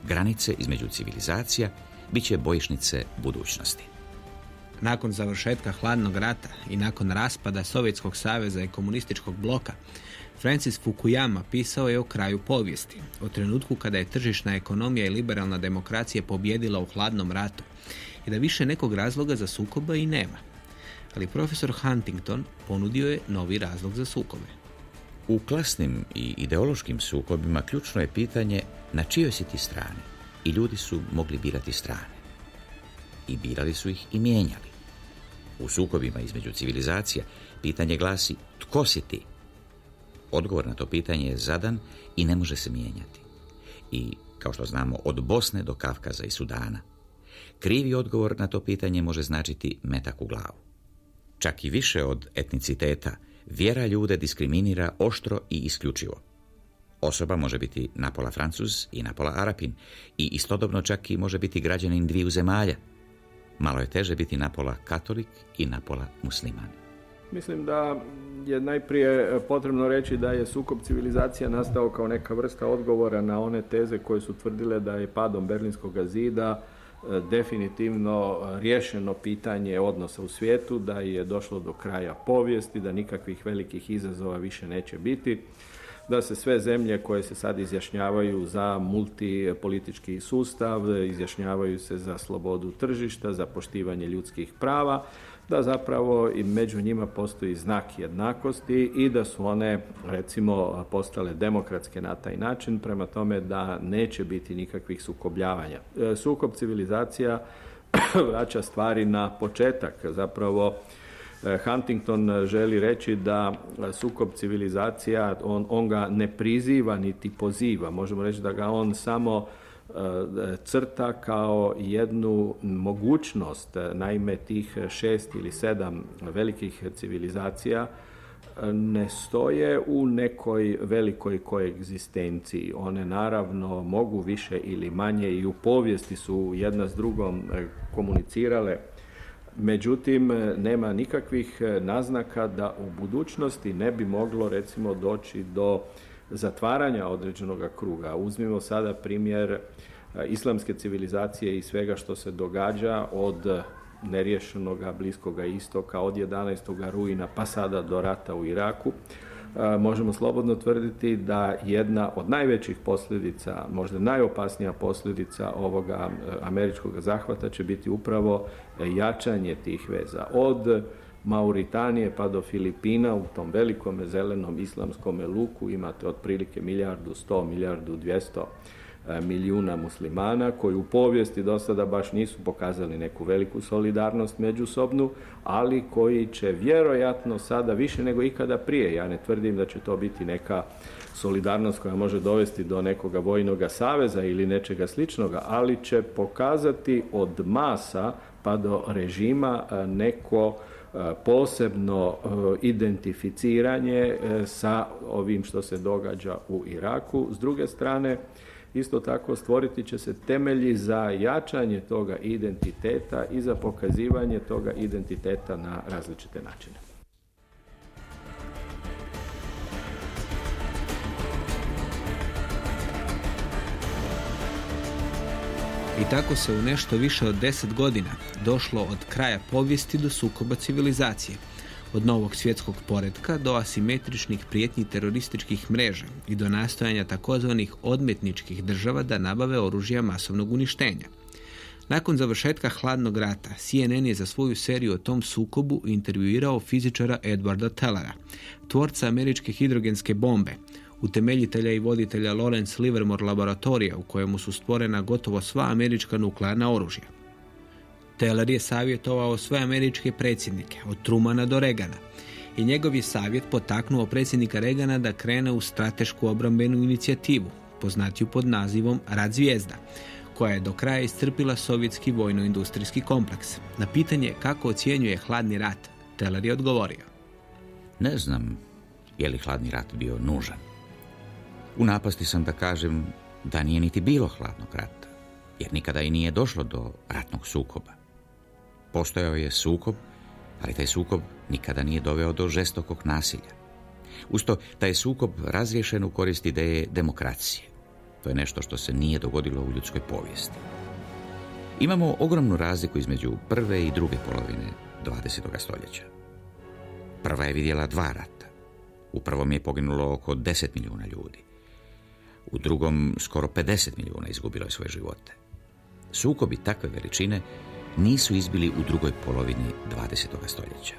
granice između civilizacija bit će bojišnice budućnosti. Nakon završetka hladnog rata i nakon raspada Sovjetskog saveza i komunističkog bloka, Francis Fukuyama pisao je o kraju povijesti, o trenutku kada je tržišna ekonomija i liberalna demokracija pobjedila u hladnom ratu i da više nekog razloga za sukoba i nema. Ali profesor Huntington ponudio je novi razlog za sukobe. U klasnim i ideološkim sukobima ključno je pitanje na čijoj si ti strani i ljudi su mogli birati strane. I birali su ih i mijenjali. U sukobima između civilizacija pitanje glasi tko si ti? Odgovor na to pitanje je zadan i ne može se mijenjati. I, kao što znamo, od Bosne do Kavkaza i Sudana. Krivi odgovor na to pitanje može značiti metak u glavu. Čak i više od etniciteta, vjera ljude diskriminira oštro i isključivo. Osoba može biti napola Francuz i napola Arapin i istodobno čak i može biti građanin dviju zemalja. Malo je teže biti napola katolik i napola musliman. Mislim da je najprije potrebno reći da je sukob civilizacija nastao kao neka vrsta odgovora na one teze koje su tvrdile da je padom Berlinskog zida e, definitivno riješeno pitanje odnosa u svijetu, da je došlo do kraja povijesti, da nikakvih velikih izazova više neće biti da se sve zemlje koje se sad izjašnjavaju za multipolitički sustav, izjašnjavaju se za slobodu tržišta, za poštivanje ljudskih prava, da zapravo i među njima postoji znak jednakosti i da su one recimo postale demokratske na taj način, prema tome da neće biti nikakvih sukobljavanja. E, sukob civilizacija vraća stvari na početak, zapravo Huntington želi reći da sukob civilizacija, on, on ga ne priziva niti poziva. Možemo reći da ga on samo E, crta kao jednu mogućnost, naime tih šest ili sedam velikih civilizacija e, ne stoje u nekoj velikoj koegzistenciji. One naravno mogu više ili manje i u povijesti su jedna s drugom e, komunicirale Međutim, nema nikakvih naznaka da u budućnosti ne bi moglo recimo doći do zatvaranja određenog kruga. Uzmimo sada primjer e, islamske civilizacije i svega što se događa od neriješenog bliskoga istoka, od 11. rujna pa sada do rata u Iraku. Možemo slobodno tvrditi da jedna od najvećih posljedica, možda najopasnija posljedica ovoga e, američkog zahvata će biti upravo jačanje tih veza. Od Mauritanije pa do Filipina u tom velikom zelenom islamskom luku imate otprilike milijardu sto, milijardu dvjesto milijuna muslimana koji u povijesti do sada baš nisu pokazali neku veliku solidarnost međusobnu, ali koji će vjerojatno sada više nego ikada prije, ja ne tvrdim da će to biti neka solidarnost koja može dovesti do nekoga vojnog saveza ili nečega sličnoga, ali će pokazati od masa pa do režima e, neko E, posebno e, identificiranje e, sa ovim što se događa u Iraku. S druge strane, isto tako stvoriti će se temelji za jačanje toga identiteta i za pokazivanje toga identiteta na različite načine. I tako se u nešto više od deset godina došlo od kraja povijesti do sukoba civilizacije, od novog svjetskog poredka do asimetričnih prijetnji terorističkih mreža i do nastojanja takozvanih odmetničkih država da nabave oružja masovnog uništenja. Nakon završetka hladnog rata, CNN je za svoju seriju o tom sukobu intervjuirao fizičara Edwarda Tellera, tvorca američke hidrogenske bombe, utemeljitelja i voditelja Lawrence Livermore laboratorija u kojemu su stvorena gotovo sva američka nuklearna oružja. Taylor je savjetovao sve američke predsjednike, od Trumana do Regana, i njegov je savjet potaknuo predsjednika Regana da krene u stratešku obrambenu inicijativu, poznatiju pod nazivom Rad zvijezda, koja je do kraja iscrpila sovjetski vojno-industrijski kompleks. Na pitanje kako ocjenjuje hladni rat, Taylor je odgovorio. Ne znam je li hladni rat bio nužan. U napasti sam da kažem da nije niti bilo hladnog rata, jer nikada i nije došlo do ratnog sukoba. Postojao je sukob, ali taj sukob nikada nije doveo do žestokog nasilja. Usto, taj sukob razriješen u korist ideje demokracije. To je nešto što se nije dogodilo u ljudskoj povijesti. Imamo ogromnu razliku između prve i druge polovine 20. stoljeća. Prva je vidjela dva rata. U prvom je poginulo oko 10 milijuna ljudi. U drugom skoro 50 milijuna izgubilo je svoje živote. Sukobi takve veličine nisu izbili u drugoj polovini 20. stoljeća.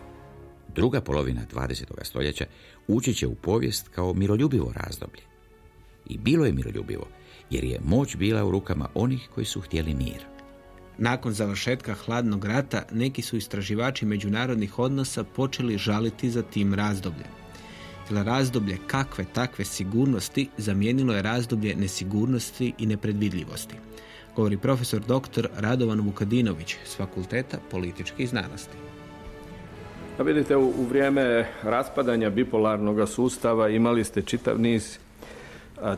Druga polovina 20. stoljeća ući će u povijest kao miroljubivo razdoblje. I bilo je miroljubivo, jer je moć bila u rukama onih koji su htjeli mir. Nakon završetka hladnog rata, neki su istraživači međunarodnih odnosa počeli žaliti za tim razdobljem. Jer razdoblje kakve takve sigurnosti zamijenilo je razdoblje nesigurnosti i nepredvidljivosti govori profesor dr. Radovan Vukadinović s Fakulteta političkih znanosti. Pa vidite, u, u vrijeme raspadanja bipolarnog sustava imali ste čitav niz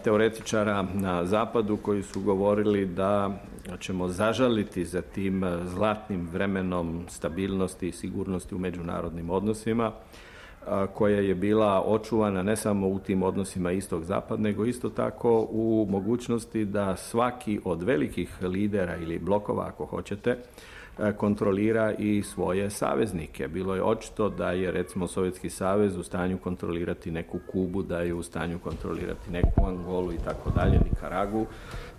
teoretičara na zapadu koji su govorili da ćemo zažaliti za tim zlatnim vremenom stabilnosti i sigurnosti u međunarodnim odnosima koja je bila očuvana ne samo u tim odnosima istog zapad, nego isto tako u mogućnosti da svaki od velikih lidera ili blokova, ako hoćete, kontrolira i svoje saveznike. Bilo je očito da je recimo Sovjetski savez u stanju kontrolirati neku Kubu, da je u stanju kontrolirati neku Angolu i tako dalje, Nikaragu,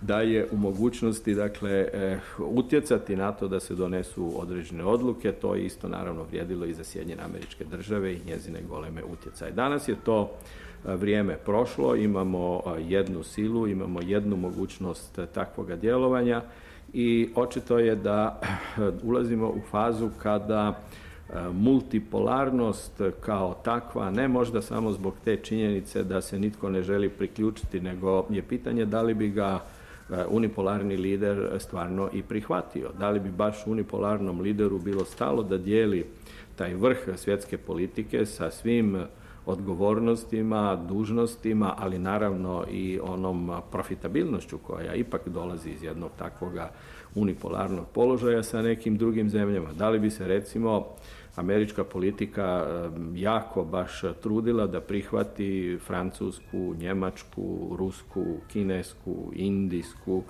da je u mogućnosti dakle e, utjecati na to da se donesu određene odluke, to je isto naravno vrijedilo i za Sjedinjene američke države i njezine goleme utjecaje. Danas je to e, vrijeme prošlo, imamo e, jednu silu, imamo jednu mogućnost takvoga djelovanja i očito je da ulazimo u fazu kada multipolarnost kao takva, ne možda samo zbog te činjenice da se nitko ne želi priključiti, nego je pitanje da li bi ga E, unipolarni lider stvarno i prihvatio. Da li bi baš unipolarnom lideru bilo stalo da dijeli taj vrh svjetske politike sa svim odgovornostima, dužnostima, ali naravno i onom profitabilnošću koja ipak dolazi iz jednog takvoga unipolarnog položaja sa nekim drugim zemljama. Da li bi se recimo američka politika jako baš trudila da prihvati francusku, njemačku, rusku, kinesku, indijsku,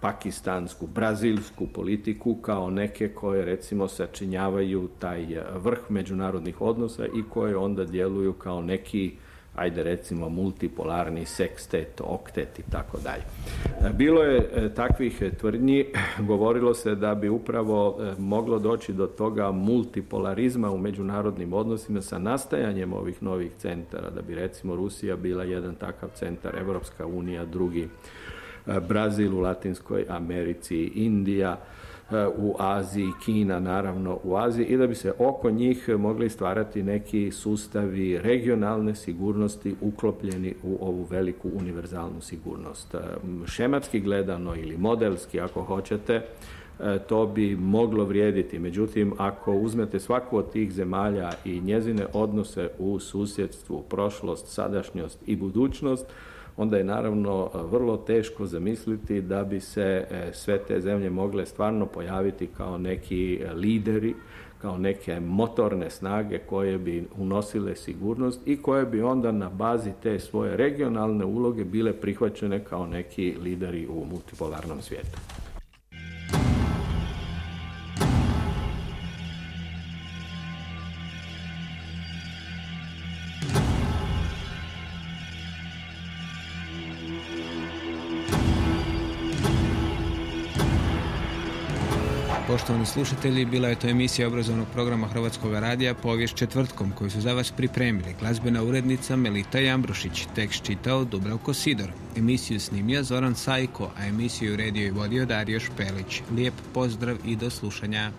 pakistansku, brazilsku politiku kao neke koje recimo sačinjavaju taj vrh međunarodnih odnosa i koje onda djeluju kao neki ajde recimo multipolarni sekstet, oktet i tako dalje. Bilo je e, takvih tvrdnji, govorilo se da bi upravo moglo doći do toga multipolarizma u međunarodnim odnosima sa nastajanjem ovih novih centara, da bi recimo Rusija bila jedan takav centar, Evropska unija drugi, Brazil u Latinskoj Americi, Indija, u Aziji, Kina naravno u Aziji i da bi se oko njih mogli stvarati neki sustavi regionalne sigurnosti uklopljeni u ovu veliku univerzalnu sigurnost. E, šematski gledano ili modelski ako hoćete, e, to bi moglo vrijediti. Međutim, ako uzmete svaku od tih zemalja i njezine odnose u susjedstvu, prošlost, sadašnjost i budućnost, onda je naravno e, vrlo teško zamisliti da bi se e, sve te zemlje mogle stvarno pojaviti kao neki lideri, kao neke motorne snage koje bi unosile sigurnost i koje bi onda na bazi te svoje regionalne uloge bile prihvaćene kao neki lideri u multipolarnom svijetu. Slušatelji, bila je to emisija obrazovnog programa Hrvatskog radija Povijest četvrtkom koju su za vas pripremili glazbena urednica Melita Jambrušić, tekst čitao Dubravko Sidor. Emisiju snimio Zoran Sajko, a emisiju redio i vodio Dario Špelić. Lijep pozdrav i do slušanja.